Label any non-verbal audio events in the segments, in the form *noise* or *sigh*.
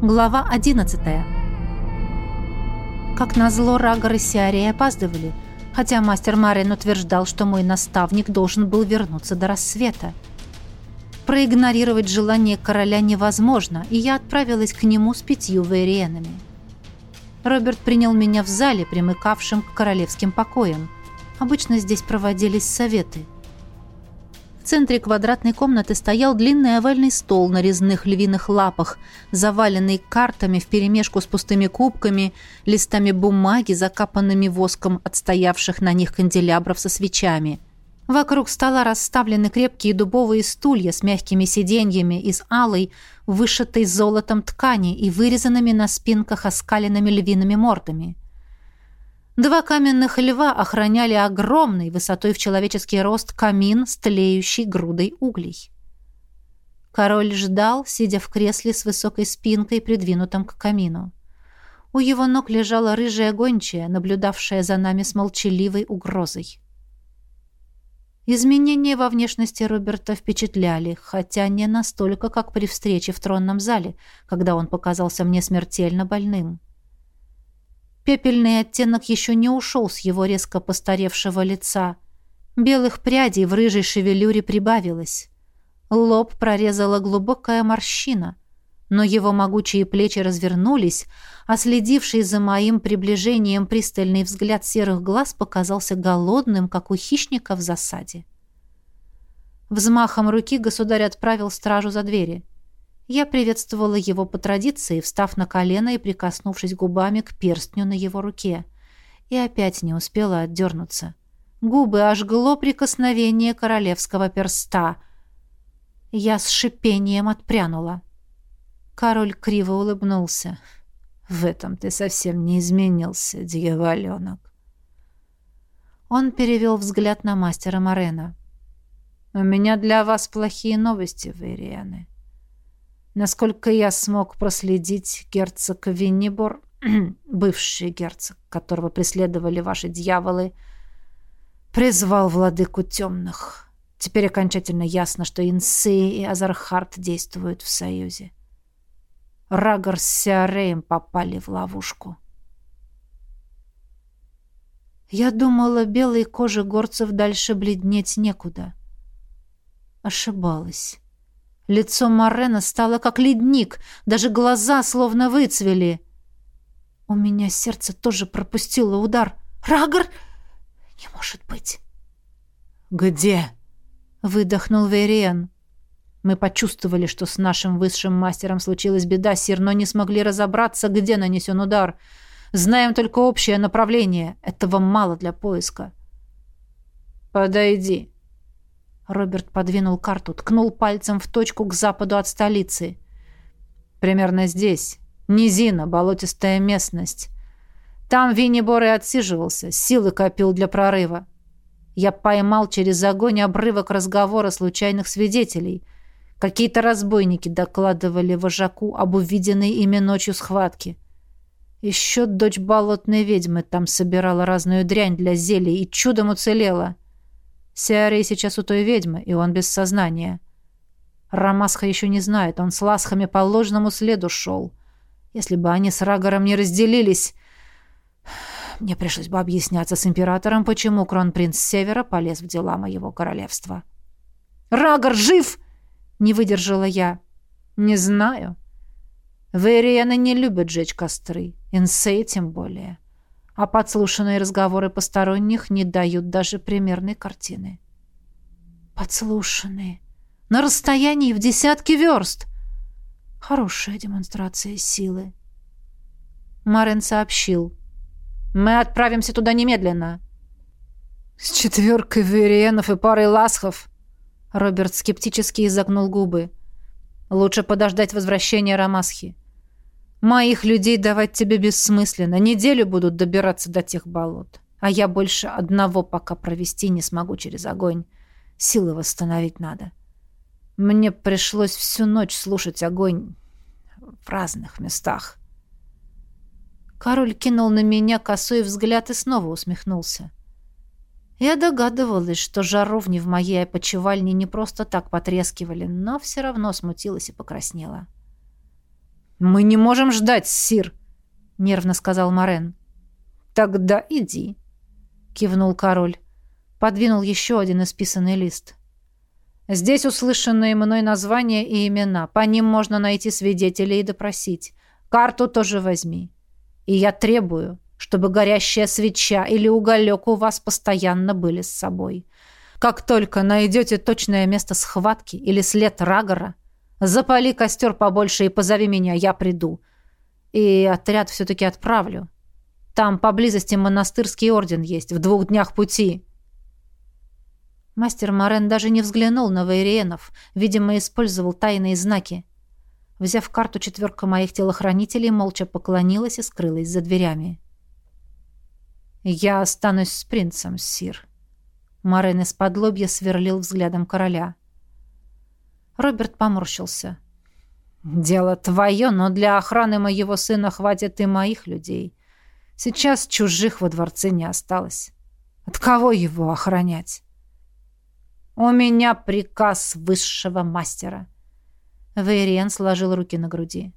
Глава 11. Как назло, Рагор и Сиария опаздывали, хотя мастер Марин утверждал, что мой наставник должен был вернуться до рассвета. Проигнорировать желание короля невозможно, и я отправилась к нему с пятью вейриенами. Роберт принял меня в зале, примыкавшем к королевским покоям. Обычно здесь проводились советы – центре квадратной комнаты стоял длинный овальный стол на резных львиных лапах, заваленный картами вперемешку с пустыми кубками, листами бумаги, закапанными воском от стоявших на них канделябров со свечами. Вокруг стола расставлены крепкие дубовые стулья с мягкими сиденьями из алой, вышитой золотом ткани и вырезанными на спинках оскаленными львиными мордами. Два каменных льва охраняли огромный, высотой в человеческий рост, камин с тлеющей грудой углей. Король ждал, сидя в кресле с высокой спинкой, придвинутым к камину. У его ног лежала рыжая гончая, наблюдавшая за нами с молчаливой угрозой. Изменения во внешности Роберта впечатляли, хотя не настолько, как при встрече в тронном зале, когда он показался мне смертельно больным. Пепельный оттенок еще не ушел с его резко постаревшего лица. Белых прядей в рыжей шевелюре прибавилось. Лоб прорезала глубокая морщина, но его могучие плечи развернулись, а следивший за моим приближением пристальный взгляд серых глаз показался голодным, как у хищника в засаде. Взмахом руки государь отправил стражу за двери — я приветствовала его по традиции, встав на колено и прикоснувшись губами к перстню на его руке. И опять не успела отдернуться. Губы ожгло прикосновение королевского перста. Я с шипением отпрянула. Король криво улыбнулся. «В этом ты совсем не изменился, дьяволенок». Он перевел взгляд на мастера Морена. «У меня для вас плохие новости, Вейрианы. Насколько я смог проследить, герцог Виннибор, *clears throat* бывший герцог, которого преследовали ваши дьяволы, призвал владыку темных. Теперь окончательно ясно, что Инсы и Азархард действуют в союзе. Рагор с Сиареем попали в ловушку. Я думала, белой коже горцев дальше бледнеть некуда. Ошибалась. Лицо Морена стало как ледник, даже глаза словно выцвели. У меня сердце тоже пропустило удар. «Рагор! Не может быть!» «Где?» — выдохнул Вериен. Мы почувствовали, что с нашим высшим мастером случилась беда, Сир, но не смогли разобраться, где нанесен удар. Знаем только общее направление. Этого мало для поиска. «Подойди», Роберт подвинул карту, ткнул пальцем в точку к западу от столицы. «Примерно здесь. Низина, болотистая местность. Там Виннибор и отсиживался, силы копил для прорыва. Я поймал через огонь обрывок разговора случайных свидетелей. Какие-то разбойники докладывали вожаку об увиденной ими ночью схватке. Еще дочь болотной ведьмы там собирала разную дрянь для зелий и чудом уцелела». Сиарей сейчас у той ведьмы, и он без сознания. Рамасха еще не знает, он с ласхами по ложному следу шел. Если бы они с Рагором не разделились... Мне пришлось бы объясняться с императором, почему кронпринц Севера полез в дела моего королевства. «Рагор жив!» — не выдержала я. «Не знаю. Вейриены не любят жечь костры, инсей тем более а подслушанные разговоры посторонних не дают даже примерной картины. Подслушанные. На расстоянии в десятки верст. Хорошая демонстрация силы. Марен сообщил. «Мы отправимся туда немедленно». «С четверкой вериенов и парой ласхов». Роберт скептически изогнул губы. «Лучше подождать возвращения Рамасхи. Моих людей давать тебе бессмысленно. Неделю будут добираться до тех болот. А я больше одного пока провести не смогу через огонь. Силы восстановить надо. Мне пришлось всю ночь слушать огонь в разных местах. Король кинул на меня косой взгляд и снова усмехнулся. Я догадывалась, что жаровни в моей опочивальне не просто так потрескивали, но все равно смутилась и покраснела. — «Мы не можем ждать, Сир», — нервно сказал Морен. «Тогда иди», — кивнул король. Подвинул еще один исписанный лист. «Здесь услышанные мной названия и имена. По ним можно найти свидетелей и допросить. Карту тоже возьми. И я требую, чтобы горящая свеча или уголек у вас постоянно были с собой. Как только найдете точное место схватки или след Рагора, запали костер побольше и позови меня, я приду. И отряд все-таки отправлю. Там поблизости монастырский орден есть, в двух днях пути». Мастер Морен даже не взглянул на Вейриенов, видимо, использовал тайные знаки. Взяв карту, четверка моих телохранителей молча поклонилась и скрылась за дверями. «Я останусь с принцем, сир». Морен из-под лобья сверлил взглядом короля. Роберт поморщился. «Дело твое, но для охраны моего сына хватит и моих людей. Сейчас чужих во дворце не осталось. От кого его охранять?» «У меня приказ высшего мастера». Вейриен сложил руки на груди.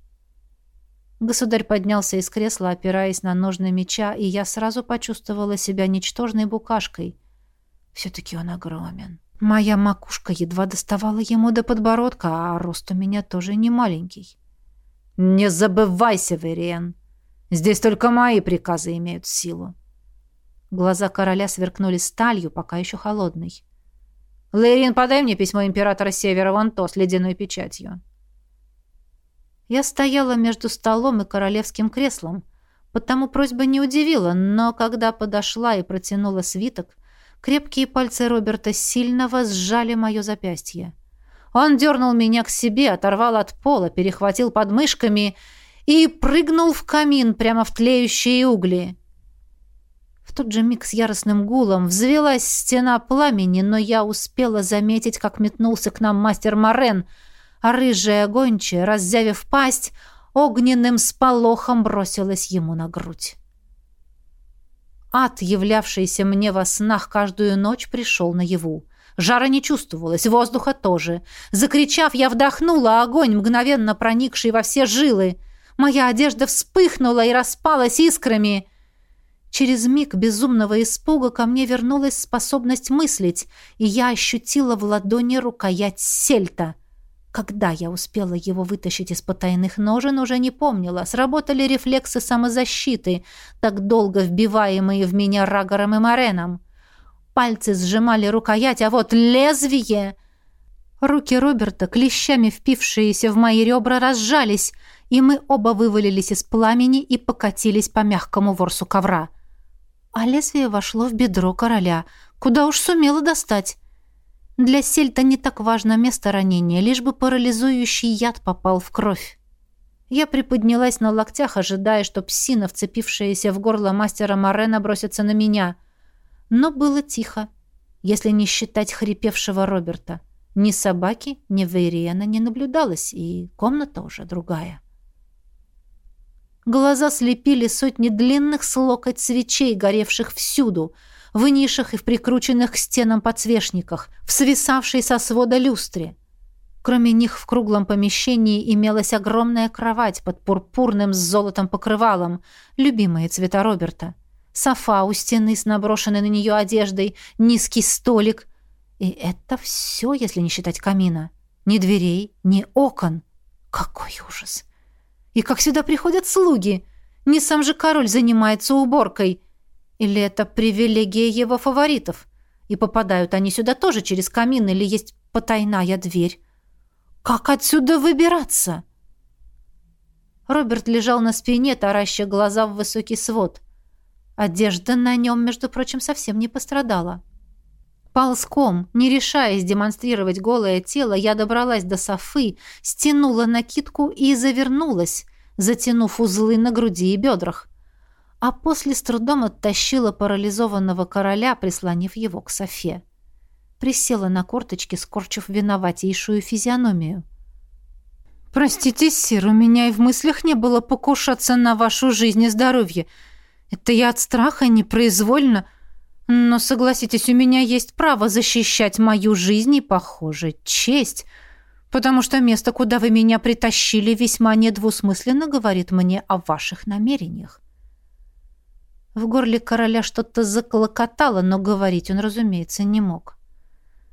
Государь поднялся из кресла, опираясь на ножны меча, и я сразу почувствовала себя ничтожной букашкой. Все-таки он огромен. Моя макушка едва доставала ему до подбородка, а рост у меня тоже не маленький. «Не забывайся, Вериен. Здесь только мои приказы имеют силу». Глаза короля сверкнули сталью, пока еще холодной. «Лейрин, подай мне письмо императора Севера вон то с ледяной печатью». Я стояла между столом и королевским креслом, потому просьба не удивила, но когда подошла и протянула свиток, крепкие пальцы Роберта сильно сжали мое запястье. Он дернул меня к себе, оторвал от пола, перехватил подмышками и прыгнул в камин прямо в тлеющие угли. В тот же миг с яростным гулом взвелась стена пламени, но я успела заметить, как метнулся к нам мастер Морен — а рыжая гончая, раззявив пасть, огненным сполохом бросилась ему на грудь. Ад, являвшийся мне во снах каждую ночь, пришел наяву. Жара не чувствовалось, воздуха тоже. Закричав, я вдохнула огонь, мгновенно проникший во все жилы. Моя одежда вспыхнула и распалась искрами. Через миг безумного испуга ко мне вернулась способность мыслить, и я ощутила в ладони рукоять сельта. Когда я успела его вытащить из потайных ножен, уже не помнила. Сработали рефлексы самозащиты, так долго вбиваемые в меня Рагором и Мореном. Пальцы сжимали рукоять, а вот лезвие... Руки Роберта, клещами впившиеся в мои ребра, разжались, и мы оба вывалились из пламени и покатились по мягкому ворсу ковра. А лезвие вошло в бедро короля, куда уж сумело достать. Для сельта не так важно место ранения, лишь бы парализующий яд попал в кровь. Я приподнялась на локтях, ожидая, что псина, вцепившаяся в горло мастера Морена, бросится на меня. Но было тихо, если не считать хрипевшего Роберта. Ни собаки, ни Вейриена не наблюдалось, и комната уже другая. Глаза слепили сотни длинных с локоть свечей, горевших всюду — в нишах и в прикрученных к стенам подсвечниках, в свисавшей со свода люстре. Кроме них в круглом помещении имелась огромная кровать под пурпурным с золотом покрывалом, любимые цвета Роберта. Софа у стены с наброшенной на нее одеждой, низкий столик. И это все, если не считать камина. Ни дверей, ни окон. Какой ужас! И как сюда приходят слуги? Не сам же король занимается уборкой. Или это привилегия его фаворитов? И попадают они сюда тоже через камин, или есть потайная дверь? Как отсюда выбираться? Роберт лежал на спине, тараща глаза в высокий свод. Одежда на нем, между прочим, совсем не пострадала. Ползком, не решаясь демонстрировать голое тело, я добралась до Софы, стянула накидку и завернулась, затянув узлы на груди и бедрах а после с трудом оттащила парализованного короля, прислонив его к Софе. Присела на корточки, скорчив виноватейшую физиономию. «Простите, сир, у меня и в мыслях не было покушаться на вашу жизнь и здоровье. Это я от страха непроизвольно. Но, согласитесь, у меня есть право защищать мою жизнь и, похоже, честь. потому что место, куда вы меня притащили, весьма недвусмысленно говорит мне о ваших намерениях. В горле короля что-то заклокотало, но говорить он, разумеется, не мог.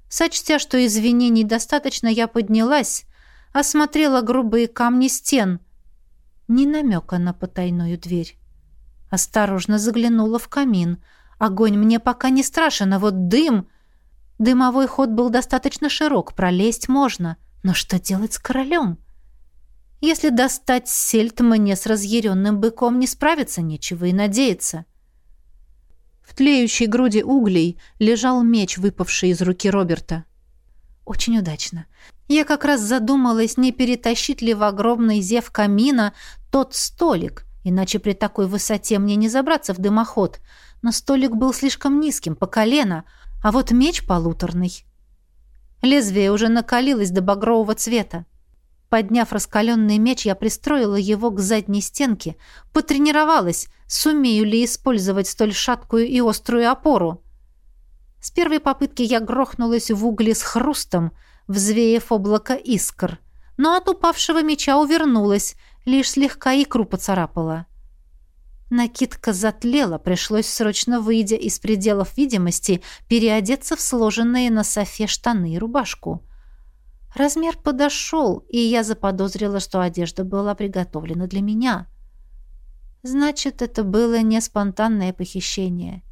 Сочтя, что извинений достаточно, я поднялась, осмотрела грубые камни стен. Ни намека на потайную дверь. Осторожно заглянула в камин. Огонь мне пока не страшен, а вот дым... Дымовой ход был достаточно широк, пролезть можно. Но что делать с королем? Если достать сельт, мне с разъяренным быком не справиться нечего и надеяться. В тлеющей груди углей лежал меч, выпавший из руки Роберта. Очень удачно. Я как раз задумалась, не перетащить ли в огромный зев камина тот столик, иначе при такой высоте мне не забраться в дымоход. Но столик был слишком низким, по колено, а вот меч полуторный. Лезвие уже накалилось до багрового цвета. Подняв раскаленный меч, я пристроила его к задней стенке, потренировалась, сумею ли использовать столь шаткую и острую опору. С первой попытки я грохнулась в угли с хрустом, взвеяв облако искр, но от упавшего меча увернулась, лишь слегка икру поцарапала. Накидка затлела, пришлось срочно, выйдя из пределов видимости, переодеться в сложенные на софе штаны и рубашку. Размер подошел, и я заподозрила, что одежда была приготовлена для меня. Значит, это было не спонтанное похищение.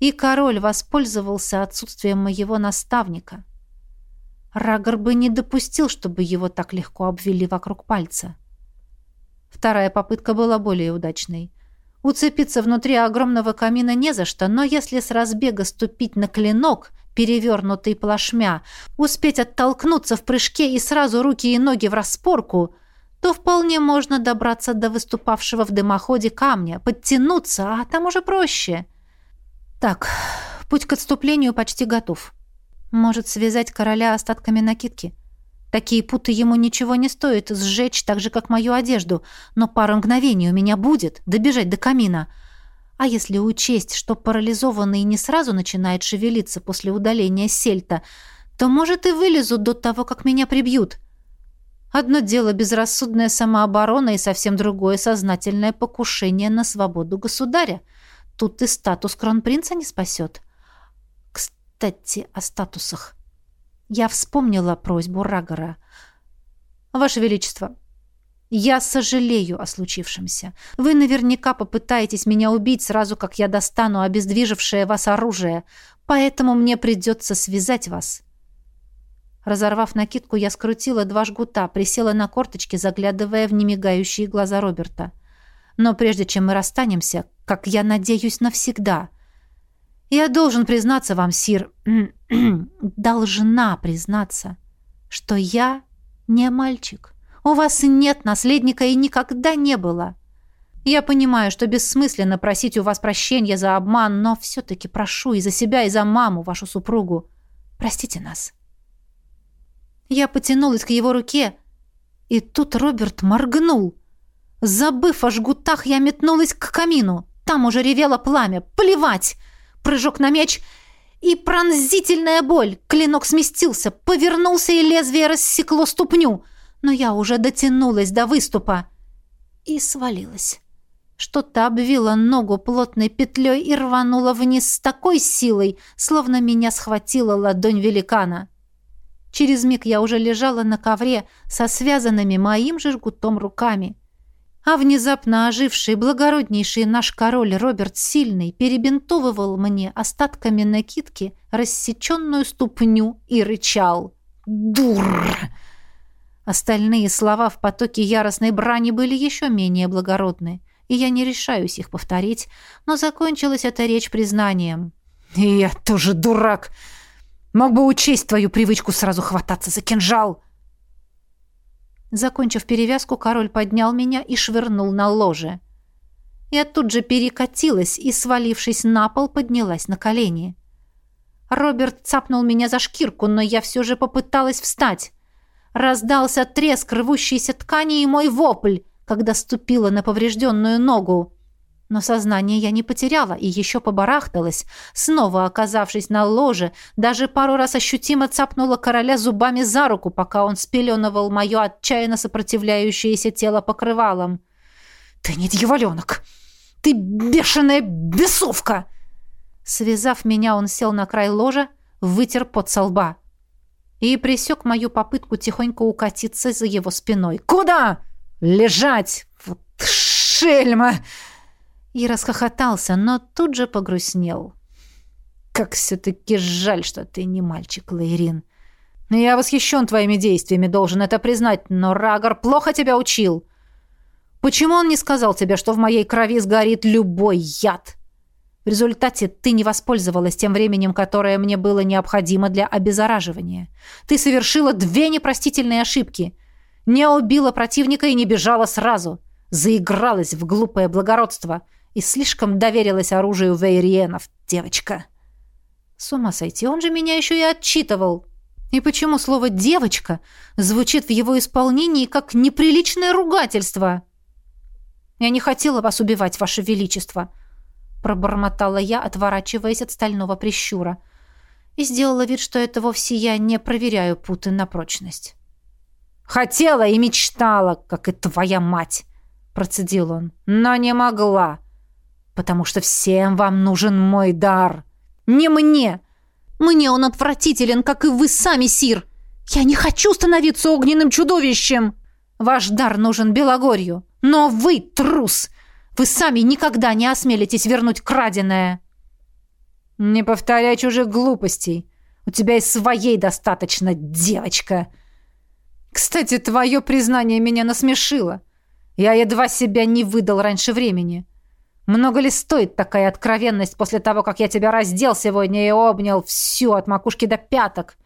И король воспользовался отсутствием моего наставника. Рагор бы не допустил, чтобы его так легко обвели вокруг пальца. Вторая попытка была более удачной. Уцепиться внутри огромного камина не за что, но если с разбега ступить на клинок, перевернутый плашмя, успеть оттолкнуться в прыжке и сразу руки и ноги в распорку, то вполне можно добраться до выступавшего в дымоходе камня, подтянуться, а там уже проще. Так, путь к отступлению почти готов. Может связать короля остатками накидки? Такие путы ему ничего не стоит сжечь так же, как мою одежду, но пару мгновений у меня будет добежать до камина — а если учесть, что парализованный не сразу начинает шевелиться после удаления сельта, то, может, и вылезу до того, как меня прибьют. Одно дело безрассудная самооборона и совсем другое сознательное покушение на свободу государя. Тут и статус кронпринца не спасет. Кстати, о статусах. Я вспомнила просьбу Рагора. «Ваше Величество, я сожалею о случившемся. Вы наверняка попытаетесь меня убить сразу, как я достану обездвижившее вас оружие, поэтому мне придется связать вас». Разорвав накидку, я скрутила два жгута, присела на корточки, заглядывая в немигающие глаза Роберта. «Но прежде чем мы расстанемся, как я надеюсь навсегда, я должен признаться вам, Сир, *clears throat* должна признаться, что я не мальчик». У вас нет наследника и никогда не было. Я понимаю, что бессмысленно просить у вас прощения за обман, но все-таки прошу и за себя, и за маму, вашу супругу. Простите нас». Я потянулась к его руке, и тут Роберт моргнул. Забыв о жгутах, я метнулась к камину. Там уже ревело пламя. Плевать! Прыжок на меч и пронзительная боль. Клинок сместился, повернулся, и лезвие рассекло ступню но я уже дотянулась до выступа и свалилась. Что-то обвило ногу плотной петлей и рвануло вниз с такой силой, словно меня схватила ладонь великана. Через миг я уже лежала на ковре со связанными моим же жгутом руками. А внезапно оживший, благороднейший наш король Роберт Сильный перебинтовывал мне остатками накидки рассеченную ступню и рычал. «Дур!» Остальные слова в потоке яростной брани были еще менее благородны, и я не решаюсь их повторить, но закончилась эта речь признанием. «И я тоже дурак! Мог бы учесть твою привычку сразу хвататься за кинжал!» Закончив перевязку, король поднял меня и швырнул на ложе. Я тут же перекатилась и, свалившись на пол, поднялась на колени. Роберт цапнул меня за шкирку, но я все же попыталась встать. Раздался треск рвущейся ткани и мой вопль, когда ступила на поврежденную ногу. Но сознание я не потеряла и еще побарахталась, снова оказавшись на ложе, даже пару раз ощутимо цапнула короля зубами за руку, пока он спеленывал мое отчаянно сопротивляющееся тело покрывалом. «Ты не дьяволенок! Ты бешеная бесовка!» Связав меня, он сел на край ложа, вытер под со лба и присек мою попытку тихонько укатиться за его спиной. «Куда? Лежать! Вот шельма!» И расхохотался, но тут же погрустнел. «Как все-таки жаль, что ты не мальчик, Лейрин. Я восхищен твоими действиями, должен это признать, но Рагор плохо тебя учил. Почему он не сказал тебе, что в моей крови сгорит любой яд?» В результате ты не воспользовалась тем временем, которое мне было необходимо для обеззараживания. Ты совершила две непростительные ошибки. Не убила противника и не бежала сразу. Заигралась в глупое благородство и слишком доверилась оружию вейриенов, девочка. С ума сойти, он же меня еще и отчитывал. И почему слово «девочка» звучит в его исполнении как неприличное ругательство? Я не хотела вас убивать, ваше величество, — пробормотала я, отворачиваясь от стального прищура. И сделала вид, что это вовсе я не проверяю путы на прочность. «Хотела и мечтала, как и твоя мать!» — процедил он. «Но не могла, потому что всем вам нужен мой дар. Не мне! Мне он отвратителен, как и вы сами, Сир! Я не хочу становиться огненным чудовищем! Ваш дар нужен Белогорью, но вы трус!» Вы сами никогда не осмелитесь вернуть краденое. Не повторяй чужих глупостей. У тебя и своей достаточно, девочка. Кстати, твое признание меня насмешило. Я едва себя не выдал раньше времени. Много ли стоит такая откровенность после того, как я тебя раздел сегодня и обнял всю от макушки до пяток?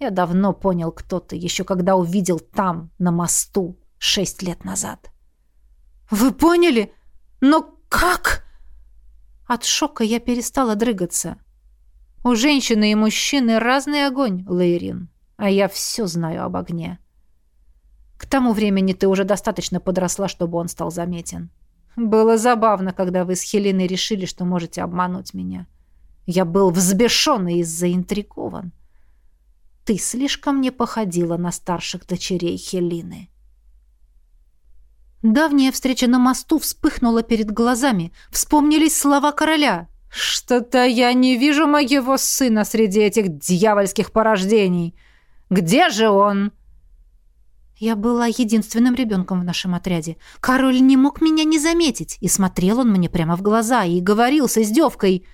Я давно понял, кто ты, еще когда увидел там, на мосту, шесть лет назад. «Вы поняли? Но как?» От шока я перестала дрыгаться. У женщины и мужчины разный огонь, Лейрин, а я все знаю об огне. К тому времени ты уже достаточно подросла, чтобы он стал заметен. Было забавно, когда вы с Хеленой решили, что можете обмануть меня. Я был взбешен и заинтригован. Ты слишком не походила на старших дочерей Хелины. Давняя встреча на мосту вспыхнула перед глазами. Вспомнились слова короля. «Что-то я не вижу моего сына среди этих дьявольских порождений. Где же он?» Я была единственным ребенком в нашем отряде. Король не мог меня не заметить, и смотрел он мне прямо в глаза и говорил с издевкой.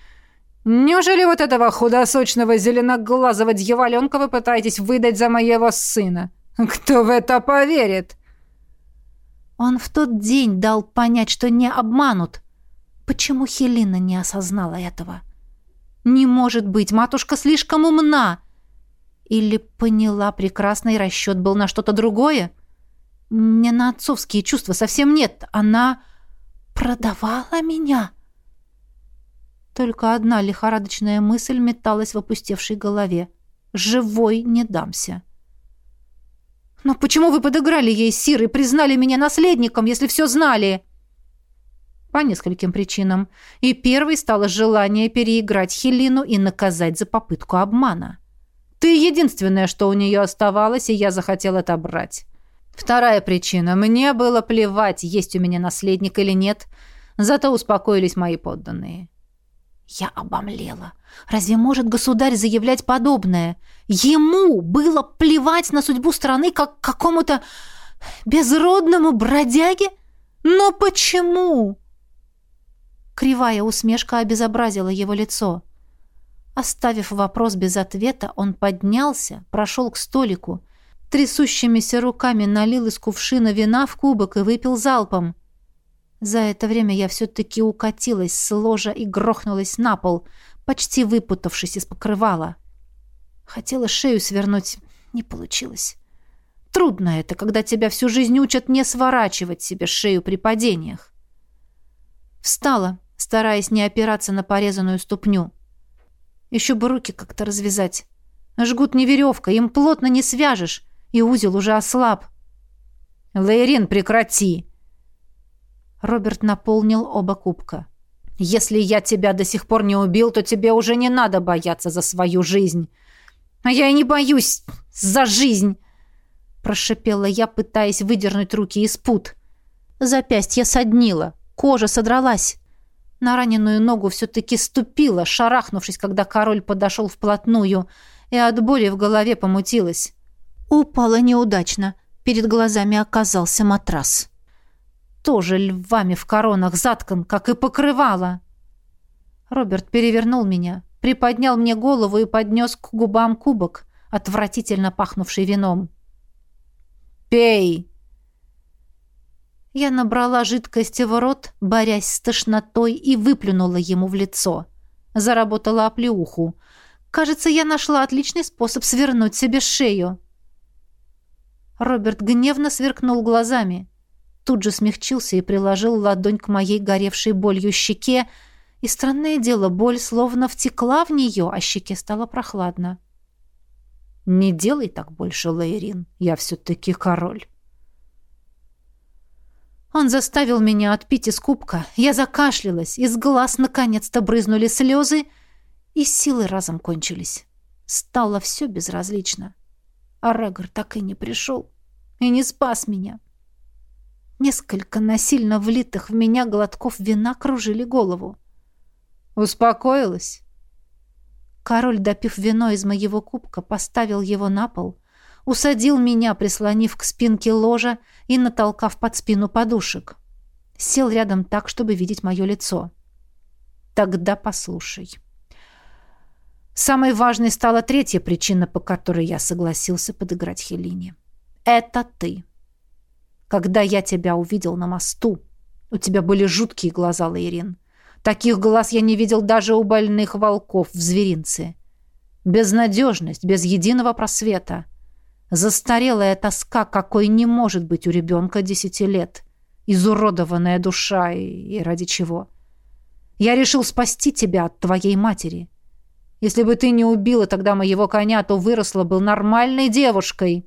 «Неужели вот этого худосочного зеленоглазого дьяволенка вы пытаетесь выдать за моего сына? Кто в это поверит?» Он в тот день дал понять, что не обманут. Почему Хелина не осознала этого? Не может быть, матушка слишком умна. Или поняла прекрасно, и расчет был на что-то другое? Не на отцовские чувства совсем нет. Она продавала меня. Только одна лихорадочная мысль металась в опустевшей голове. «Живой не дамся». «Но почему вы подыграли ей, Сир, и признали меня наследником, если все знали?» По нескольким причинам. И первой стало желание переиграть Хелину и наказать за попытку обмана. «Ты единственное, что у нее оставалось, и я захотел это брать». Вторая причина. Мне было плевать, есть у меня наследник или нет, зато успокоились мои подданные. Я обомлела. Разве может государь заявлять подобное? Ему было плевать на судьбу страны, как какому-то безродному бродяге? Но почему? Кривая усмешка обезобразила его лицо. Оставив вопрос без ответа, он поднялся, прошел к столику, трясущимися руками налил из кувшина вина в кубок и выпил залпом. За это время я все-таки укатилась с ложа и грохнулась на пол, почти выпутавшись из покрывала. Хотела шею свернуть, не получилось. Трудно это, когда тебя всю жизнь учат не сворачивать себе шею при падениях. Встала, стараясь не опираться на порезанную ступню. Еще бы руки как-то развязать. Жгут не веревка, им плотно не свяжешь, и узел уже ослаб. «Лейрин, прекрати!» Роберт наполнил оба кубка. «Если я тебя до сих пор не убил, то тебе уже не надо бояться за свою жизнь». «А я и не боюсь за жизнь!» Прошипела я, пытаясь выдернуть руки из пут. Запястье соднило, кожа содралась. На раненую ногу все-таки ступила, шарахнувшись, когда король подошел вплотную, и от боли в голове помутилась. Упала неудачно. Перед глазами оказался матрас. Тоже львами в коронах заткан, как и покрывало. Роберт перевернул меня, приподнял мне голову и поднес к губам кубок, отвратительно пахнувший вином. «Пей!» Я набрала жидкости в рот, борясь с тошнотой, и выплюнула ему в лицо. Заработала оплеуху. Кажется, я нашла отличный способ свернуть себе шею. Роберт гневно сверкнул глазами. Тут же смягчился и приложил ладонь к моей горевшей болью щеке, и, странное дело, боль словно втекла в нее, а щеке стало прохладно. «Не делай так больше, Лейрин, я все-таки король». Он заставил меня отпить из кубка. Я закашлялась, из глаз наконец-то брызнули слезы, и силы разом кончились. Стало все безразлично. А Регор так и не пришел и не спас меня. Несколько насильно влитых в меня глотков вина кружили голову. «Успокоилась?» Король, допив вино из моего кубка, поставил его на пол, усадил меня, прислонив к спинке ложа и натолкав под спину подушек. Сел рядом так, чтобы видеть мое лицо. Тогда послушай. Самой важной стала третья причина, по которой я согласился подыграть Хелине. Это ты. Когда я тебя увидел на мосту, у тебя были жуткие глаза, Лейрин. Таких глаз я не видел даже у больных волков в зверинце. Безнадежность, без единого просвета. Застарелая тоска, какой не может быть у ребенка десяти лет. Изуродованная душа и, и ради чего? Я решил спасти тебя от твоей матери. Если бы ты не убила тогда моего коня, то выросла бы нормальной девушкой.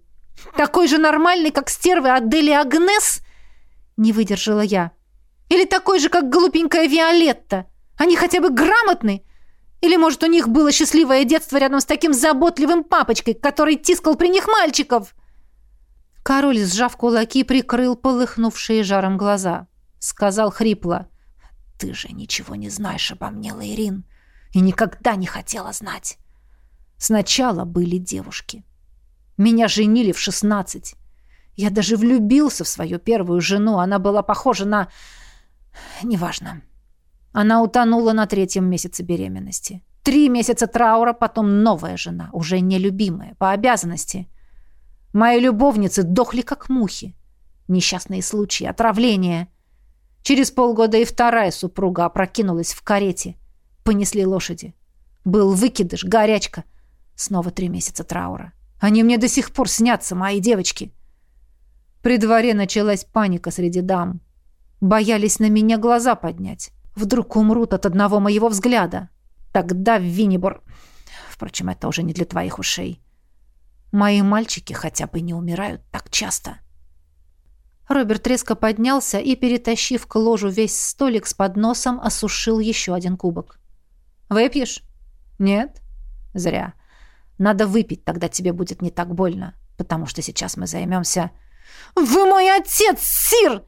Такой же нормальный, как стервы Адели Агнес? Не выдержала я. Или такой же, как глупенькая Виолетта? Они хотя бы грамотны? Или, может, у них было счастливое детство рядом с таким заботливым папочкой, который тискал при них мальчиков?» Король, сжав кулаки, прикрыл полыхнувшие жаром глаза. Сказал хрипло. «Ты же ничего не знаешь обо мне, Лейрин, и никогда не хотела знать. Сначала были девушки. Меня женили в шестнадцать. Я даже влюбился в свою первую жену. Она была похожа на... Неважно. Она утонула на третьем месяце беременности. Три месяца траура, потом новая жена, уже нелюбимая, по обязанности. Мои любовницы дохли как мухи. Несчастные случаи, отравления. Через полгода и вторая супруга опрокинулась в карете. Понесли лошади. Был выкидыш, горячка. Снова три месяца траура. Они мне до сих пор снятся, мои девочки. При дворе началась паника среди дам. Боялись на меня глаза поднять. Вдруг умрут от одного моего взгляда. Тогда в Виннибор... Впрочем, это уже не для твоих ушей. Мои мальчики хотя бы не умирают так часто. Роберт резко поднялся и, перетащив к ложу весь столик с подносом, осушил еще один кубок. «Выпьешь?» «Нет?» «Зря. Надо выпить, тогда тебе будет не так больно, потому что сейчас мы займемся...» «Вы мой отец, сир!»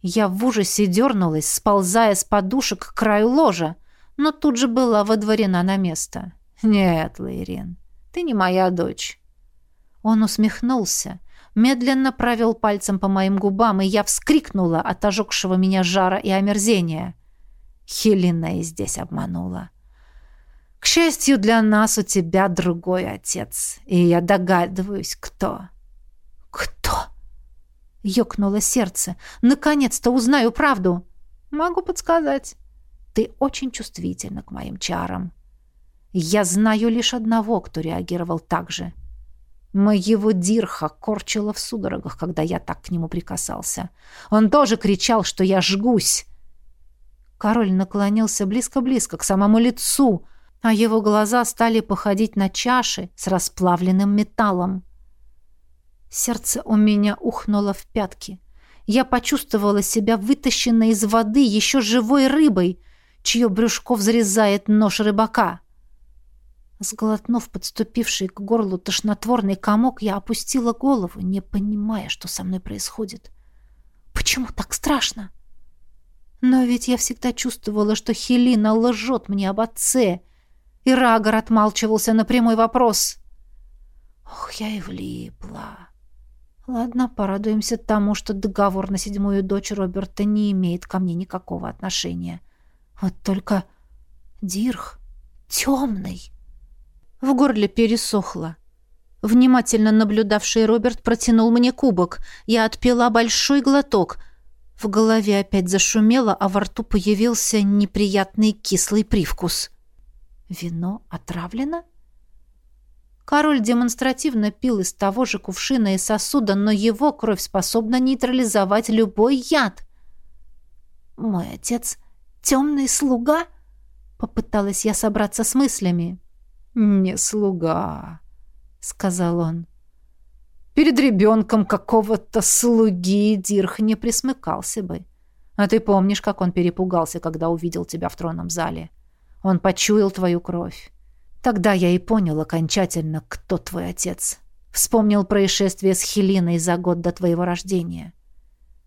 Я в ужасе дернулась, сползая с подушек к краю ложа, но тут же была водворена на место. «Нет, Лейрин, ты не моя дочь». Он усмехнулся, медленно провел пальцем по моим губам, и я вскрикнула от ожегшего меня жара и омерзения. Хелена и здесь обманула. «К счастью для нас, у тебя другой отец, и я догадываюсь, кто». «Кто?» Ёкнуло сердце. «Наконец-то узнаю правду!» «Могу подсказать. Ты очень чувствительна к моим чарам. Я знаю лишь одного, кто реагировал так же. Моего Дирха корчило в судорогах, когда я так к нему прикасался. Он тоже кричал, что я жгусь. Король наклонился близко-близко к самому лицу, а его глаза стали походить на чаши с расплавленным металлом. Сердце у меня ухнуло в пятки. Я почувствовала себя вытащенной из воды еще живой рыбой, чье брюшко взрезает нож рыбака. Сглотнув подступивший к горлу тошнотворный комок, я опустила голову, не понимая, что со мной происходит. Почему так страшно? Но ведь я всегда чувствовала, что Хелина лжет мне об отце, и Рагор отмалчивался на прямой вопрос. Ох, я и влипла. Ладно, порадуемся тому, что договор на седьмую дочь Роберта не имеет ко мне никакого отношения. Вот только Дирх темный. В горле пересохло. Внимательно наблюдавший Роберт протянул мне кубок. Я отпила большой глоток. В голове опять зашумело, а во рту появился неприятный кислый привкус. Вино отравлено? Король демонстративно пил из того же кувшина и сосуда, но его кровь способна нейтрализовать любой яд. «Мой отец — темный слуга?» Попыталась я собраться с мыслями. «Не слуга», — сказал он. «Перед ребенком какого-то слуги Дирх не присмыкался бы. А ты помнишь, как он перепугался, когда увидел тебя в тронном зале? Он почуял твою кровь. Тогда я и понял окончательно, кто твой отец. Вспомнил происшествие с Хелиной за год до твоего рождения.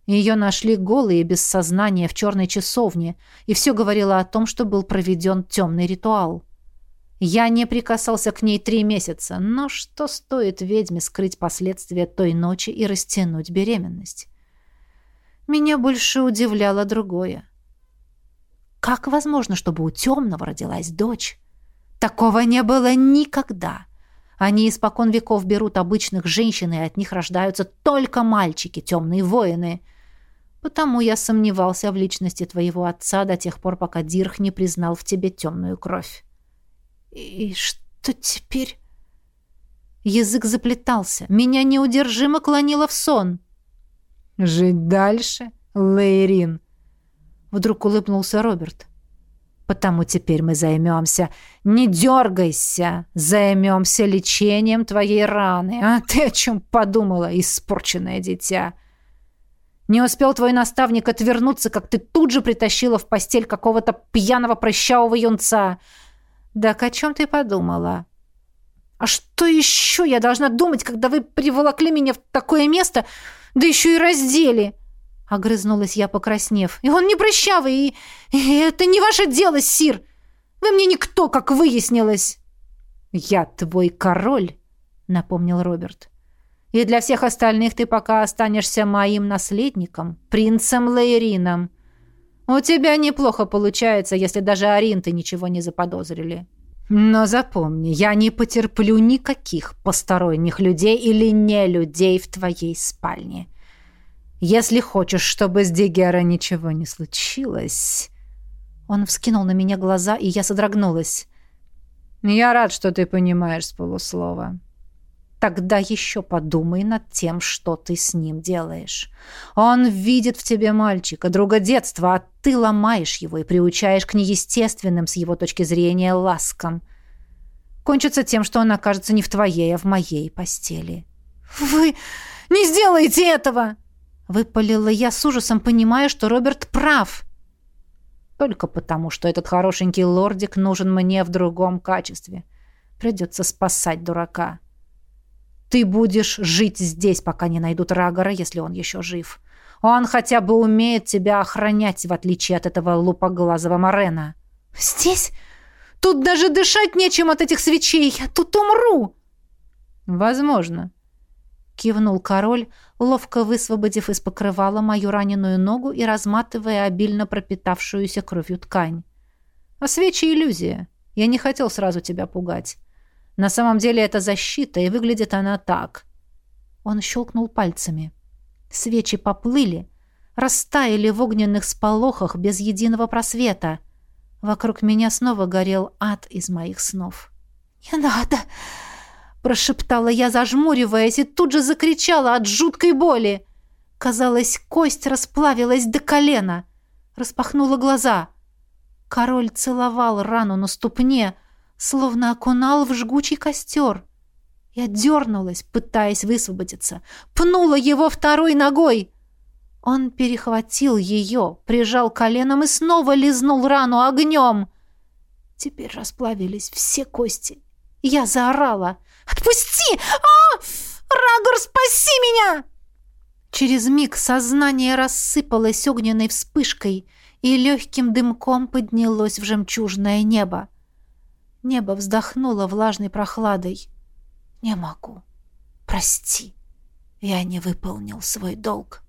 Ее нашли голой и без сознания в черной часовне, и все говорило о том, что был проведен темный ритуал. Я не прикасался к ней три месяца, но что стоит ведьме скрыть последствия той ночи и растянуть беременность? Меня больше удивляло другое. Как возможно, чтобы у темного родилась дочь? Такого не было никогда. Они испокон веков берут обычных женщин, и от них рождаются только мальчики, темные воины. Потому я сомневался в личности твоего отца до тех пор, пока Дирх не признал в тебе темную кровь. «И что теперь?» Язык заплетался. Меня неудержимо клонило в сон. «Жить дальше, Лейрин?» Вдруг улыбнулся Роберт. «Потому теперь мы займемся... Не дергайся! Займемся лечением твоей раны. А ты о чем подумала, испорченное дитя?» Не успел твой наставник отвернуться, как ты тут же притащила в постель какого-то пьяного прыщавого юнца. «Так о чем ты подумала?» «А что еще я должна думать, когда вы приволокли меня в такое место, да еще и раздели?» Огрызнулась я, покраснев. «И он не прыщавый, и, и это не ваше дело, Сир! Вы мне никто, как выяснилось!» «Я твой король», — напомнил Роберт. «И для всех остальных ты пока останешься моим наследником, принцем Лейрином. У тебя неплохо получается, если даже Аринты ничего не заподозрили. Но запомни, я не потерплю никаких посторонних людей или не людей в твоей спальне. Если хочешь, чтобы с Дигера ничего не случилось...» Он вскинул на меня глаза, и я содрогнулась. «Я рад, что ты понимаешь с полуслова. Тогда еще подумай над тем, что ты с ним делаешь. Он видит в тебе мальчика, друга детства, а ты ломаешь его и приучаешь к неестественным с его точки зрения ласкам. Кончится тем, что он окажется не в твоей, а в моей постели. «Вы не сделаете этого!» Выпалила я с ужасом, понимая, что Роберт прав. Только потому, что этот хорошенький лордик нужен мне в другом качестве. Придется спасать дурака. Ты будешь жить здесь, пока не найдут Рагора, если он еще жив. Он хотя бы умеет тебя охранять, в отличие от этого лупоглазого Морена. Здесь? Тут даже дышать нечем от этих свечей. Я тут умру. Возможно. Кивнул король, ловко высвободив из покрывала мою раненую ногу и разматывая обильно пропитавшуюся кровью ткань. А свечи — иллюзия. Я не хотел сразу тебя пугать. На самом деле это защита, и выглядит она так. Он щелкнул пальцами. Свечи поплыли, растаяли в огненных сполохах без единого просвета. Вокруг меня снова горел ад из моих снов. «Не надо!» — прошептала я, зажмуриваясь, и тут же закричала от жуткой боли. Казалось, кость расплавилась до колена. Распахнула глаза. Король целовал рану на ступне, словно окунал в жгучий костер. Я дернулась, пытаясь высвободиться, пнула его второй ногой. Он перехватил ее, прижал коленом и снова лизнул рану огнем. Теперь расплавились все кости. Я заорала. «Отпусти! А! Рагор, спаси меня!» Через миг сознание рассыпалось огненной вспышкой и легким дымком поднялось в жемчужное небо. Небо вздохнуло влажной прохладой. «Не могу. Прости. Я не выполнил свой долг».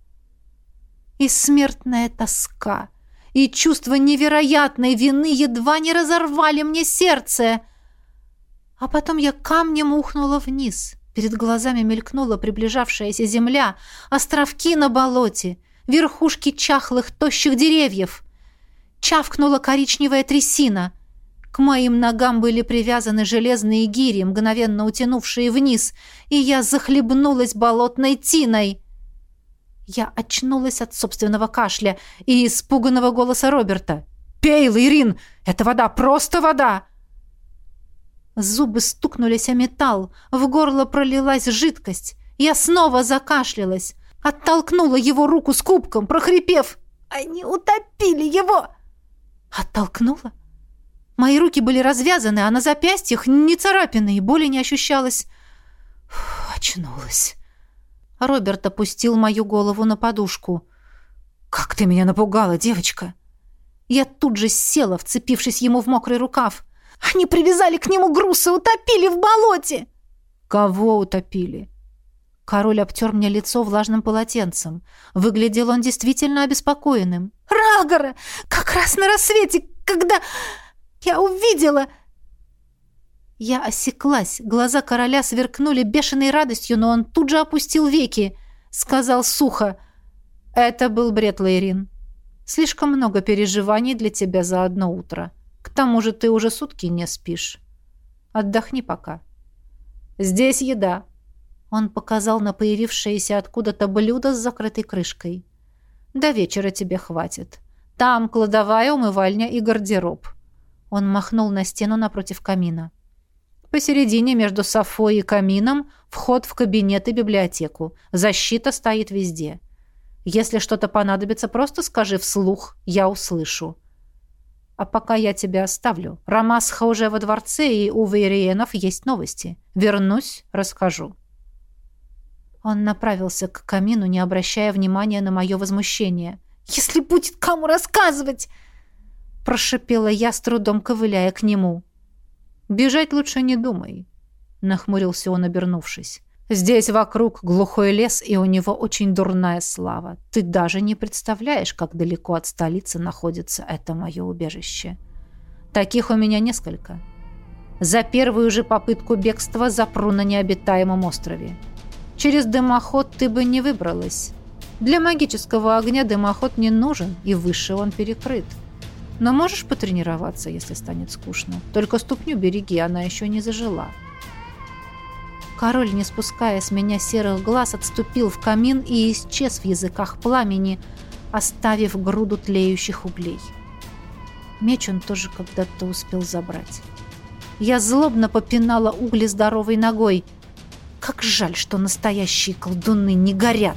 И смертная тоска, и чувство невероятной вины едва не разорвали мне сердце. А потом я камнем ухнула вниз. Перед глазами мелькнула приближавшаяся земля, островки на болоте, верхушки чахлых тощих деревьев. Чавкнула коричневая трясина — к моим ногам были привязаны железные гири, мгновенно утянувшие вниз, и я захлебнулась болотной тиной. Я очнулась от собственного кашля и испуганного голоса Роберта. «Пей, Лайрин! Это вода, просто вода!» Зубы стукнулись о металл, в горло пролилась жидкость. Я снова закашлялась, оттолкнула его руку с кубком, прохрипев. «Они утопили его!» Оттолкнула? Мои руки были развязаны, а на запястьях не царапины, и боли не ощущалось. Фу, очнулась. Роберт опустил мою голову на подушку. «Как ты меня напугала, девочка!» Я тут же села, вцепившись ему в мокрый рукав. «Они привязали к нему груз и утопили в болоте!» «Кого утопили?» Король обтер мне лицо влажным полотенцем. Выглядел он действительно обеспокоенным. «Рагора! Как раз на рассвете, когда...» Я увидела!» Я осеклась. Глаза короля сверкнули бешеной радостью, но он тут же опустил веки. Сказал сухо. «Это был бред, Лейрин. Слишком много переживаний для тебя за одно утро. К тому же ты уже сутки не спишь. Отдохни пока. Здесь еда». Он показал на появившееся откуда-то блюдо с закрытой крышкой. «До вечера тебе хватит. Там кладовая, умывальня и гардероб». Он махнул на стену напротив камина. Посередине между софой и камином вход в кабинет и библиотеку. Защита стоит везде. Если что-то понадобится, просто скажи вслух, я услышу. А пока я тебя оставлю. Рамасха уже во дворце, и у Вейриенов есть новости. Вернусь, расскажу. Он направился к камину, не обращая внимания на мое возмущение. «Если будет кому рассказывать!» — прошипела я, с трудом ковыляя к нему. «Бежать лучше не думай», — нахмурился он, обернувшись. «Здесь вокруг глухой лес, и у него очень дурная слава. Ты даже не представляешь, как далеко от столицы находится это мое убежище. Таких у меня несколько. За первую же попытку бегства запру на необитаемом острове. Через дымоход ты бы не выбралась. Для магического огня дымоход не нужен, и выше он перекрыт. Но можешь потренироваться, если станет скучно. Только ступню береги, она еще не зажила. Король, не спуская с меня серых глаз, отступил в камин и исчез в языках пламени, оставив груду тлеющих углей. Меч он тоже когда-то успел забрать. Я злобно попинала угли здоровой ногой. Как жаль, что настоящие колдуны не горят.